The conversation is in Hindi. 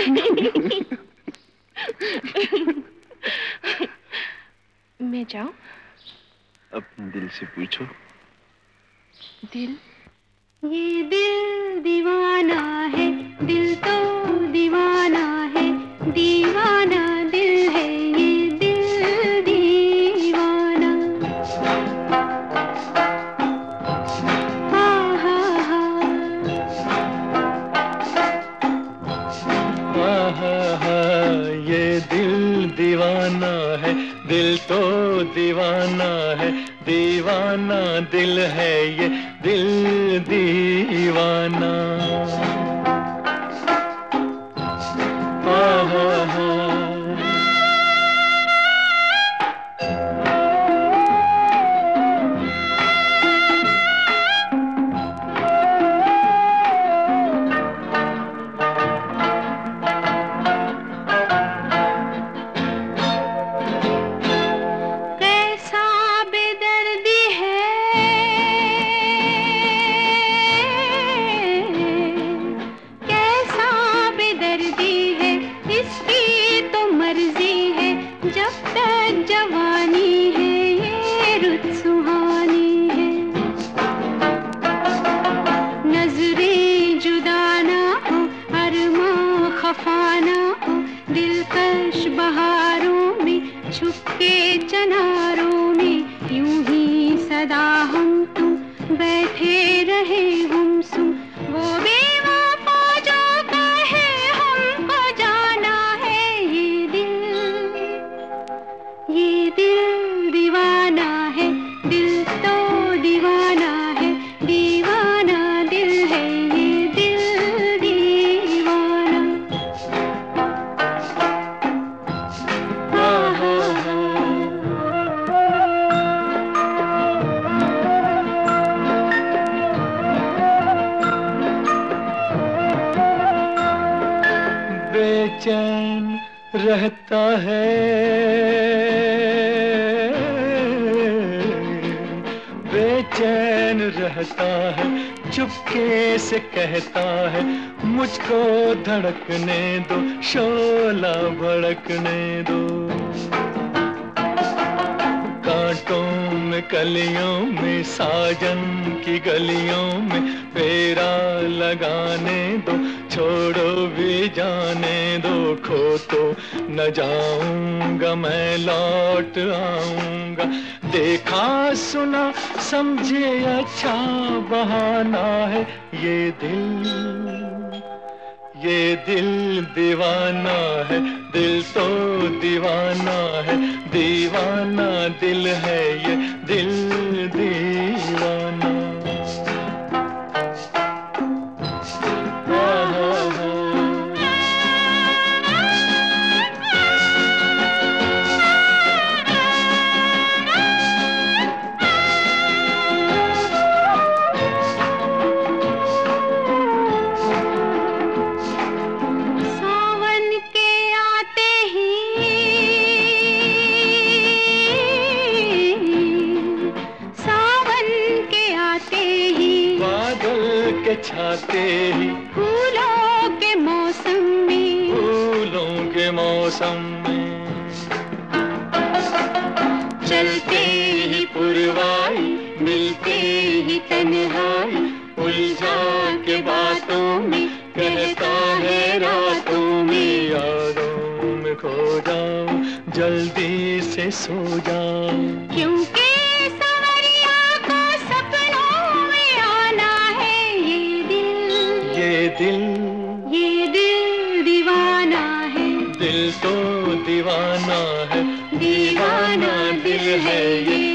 मैं जाऊँ? अपने दिल से पूछो। दिल? ये दिल दीवाना है दिल तो दीवाना है दीवाना दिल तो दीवाना है दीवाना दिल है ये दिल दीवाना। छुपके चनारों में यूँ ही सदा हम तुम बैठे रहे हम सुन। वो बेवफा बेचैन रहता है। बेचैन रहता है, चुपके से कहता है, मुझको धड़कने दो, शोला भड़कने दो। कांटों में, कलियों में, साजन की गलियों में, फेरा लगाने दो छोड़ो, भी जाने दो खो तो न जाऊँगा मैं, लौट आऊँगा। देखा, सुना, समझे अच्छा बहाना है। ये दिल ये दिल दीवाना है। दिल तो दीवाना है। दीवाना दिल है ये दिल। छाते ही। फूलों के मौसम में। फूलों के मौसम में। चलते ही पुरवाई मिलते ही तन्हाई उलझा के बातों में कहता है रातों में यादों में खो जाऊँ जल्दी से सो जाऊँ। क्योंकि दीवाना है दीवाना दिल है ये।